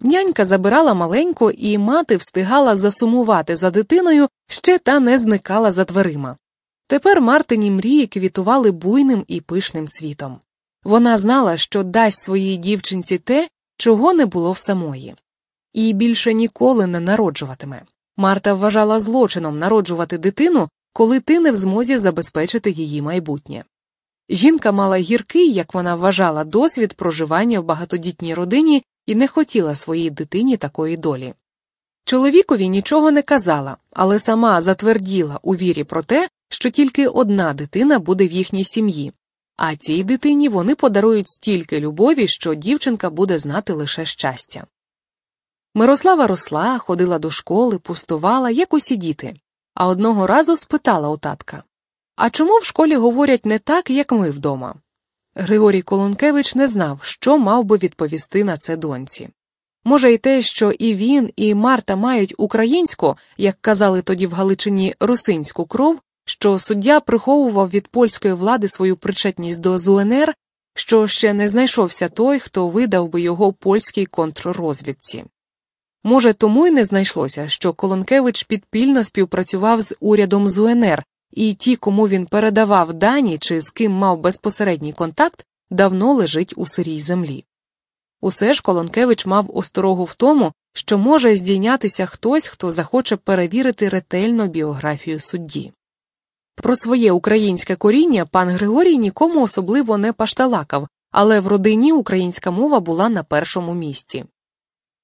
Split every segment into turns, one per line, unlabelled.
Нянька забирала маленьку, і мати встигала засумувати за дитиною, ще та не зникала за дверима. Тепер Мартині мрії квітували буйним і пишним цвітом. Вона знала, що дасть своїй дівчинці те, чого не було в самої, і більше ніколи не народжуватиме. Марта вважала злочином народжувати дитину, коли ти не в змозі забезпечити її майбутнє. Жінка мала гіркий, як вона вважала, досвід проживання в багатодітній родині і не хотіла своїй дитині такої долі. Чоловікові нічого не казала, але сама затверділа у вірі про те, що тільки одна дитина буде в їхній сім'ї, а цій дитині вони подарують стільки любові, що дівчинка буде знати лише щастя. Мирослава росла, ходила до школи, пустувала, як усі діти, а одного разу спитала у татка А чому в школі говорять не так, як ми вдома? Григорій Колонкевич не знав, що мав би відповісти на це доньці. Може, й те, що і він, і Марта мають українську, як казали тоді в Галичині, русинську кров, що суддя приховував від польської влади свою причетність до ЗУНР, що ще не знайшовся той, хто видав би його польській контррозвідці. Може, тому й не знайшлося, що Колонкевич підпільно співпрацював з урядом ЗУНР, і ті, кому він передавав дані чи з ким мав безпосередній контакт, давно лежить у сирій землі. Усе ж Колонкевич мав осторогу в тому, що може здійнятися хтось, хто захоче перевірити ретельно біографію судді. Про своє українське коріння пан Григорій нікому особливо не пашталакав, але в родині українська мова була на першому місці.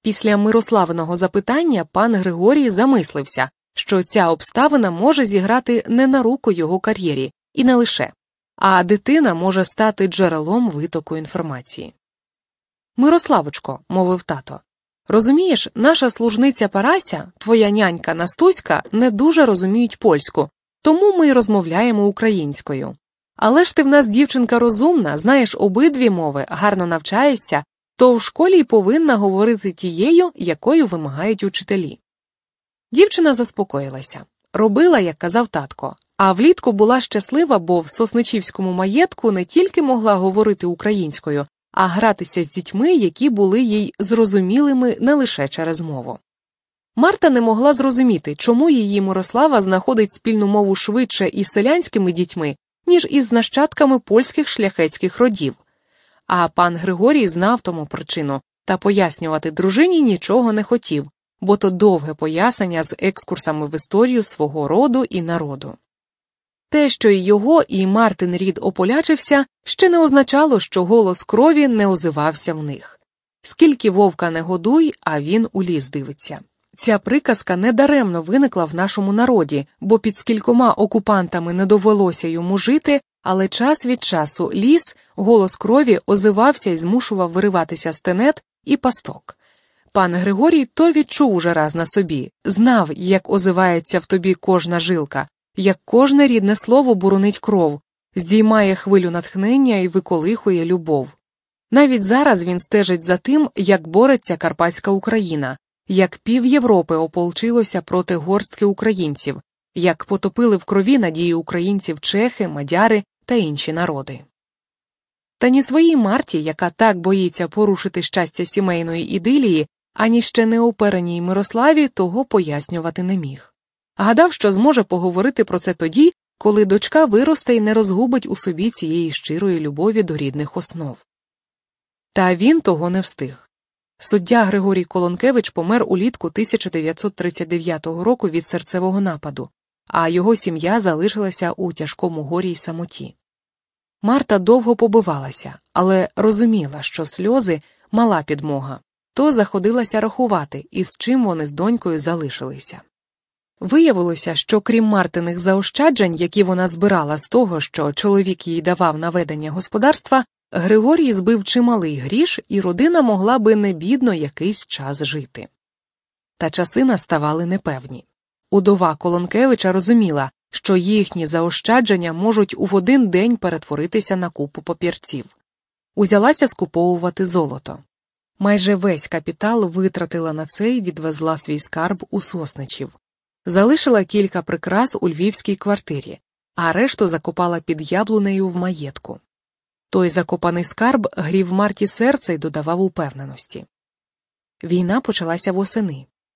Після Мирославиного запитання пан Григорій замислився, що ця обставина може зіграти не на руку його кар'єрі, і не лише, а дитина може стати джерелом витоку інформації. Мирославочко, мовив тато, розумієш, наша служниця Парася, твоя нянька Настуська, не дуже розуміють польську, тому ми й розмовляємо українською. Але ж ти в нас дівчинка розумна, знаєш обидві мови, гарно навчаєшся, то в школі й повинна говорити тією, якою вимагають учителі. Дівчина заспокоїлася, робила, як казав татко, а влітку була щаслива, бо в сосничівському маєтку не тільки могла говорити українською, а гратися з дітьми, які були їй зрозумілими не лише через мову. Марта не могла зрозуміти, чому її Мирослава знаходить спільну мову швидше із селянськими дітьми, ніж із нащадками польських шляхетських родів. А пан Григорій знав тому причину та пояснювати дружині нічого не хотів, бо то довге пояснення з екскурсами в історію свого роду і народу. Те, що і його, і Мартин рід ополячився, ще не означало, що голос крові не озивався в них. Скільки вовка не годуй, а він у ліс дивиться. Ця приказка недаремно виникла в нашому народі, бо під скількома окупантами не довелося йому жити, але час від часу ліс, голос крові озивався і змушував вириватися стенет і пасток. Пан Григорій то відчув уже раз на собі, знав, як озивається в тобі кожна жилка, як кожне рідне слово буронить кров, здіймає хвилю натхнення і виколихує любов. Навіть зараз він стежить за тим, як бореться Карпатська Україна, як пів Європи ополчилося проти горстки українців, як потопили в крові надії українців чехи, мадяри та інші народи. Та ні своїй Марті, яка так боїться порушити щастя сімейної ідилії, ані ще неопереній Мирославі того пояснювати не міг. Гадав, що зможе поговорити про це тоді, коли дочка виросте і не розгубить у собі цієї щирої любові до рідних основ. Та він того не встиг. Суддя Григорій Колонкевич помер улітку 1939 року від серцевого нападу, а його сім'я залишилася у тяжкому горі й самоті. Марта довго побивалася, але розуміла, що сльози мала підмога, то заходилася рахувати, із чим вони з донькою залишилися. Виявилося, що крім Мартиних заощаджень, які вона збирала з того, що чоловік їй давав на ведення господарства, Григорій збив чималий гріш, і родина могла би небідно якийсь час жити. Та часи наставали непевні. Удова Колонкевича розуміла, що їхні заощадження можуть у один день перетворитися на купу папірців. Узялася скуповувати золото. Майже весь капітал витратила на це і відвезла свій скарб у сосничів, залишила кілька прикрас у львівській квартирі, а решту закопала під яблунею в маєтку. Той закопаний скарб грів Марті серце й додавав упевненості. Війна почалася восени.